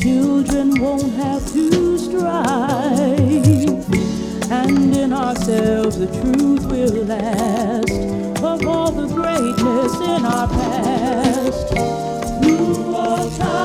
children won't have to strive. And in ourselves, the truth will last of all the greatness in our past. Through time.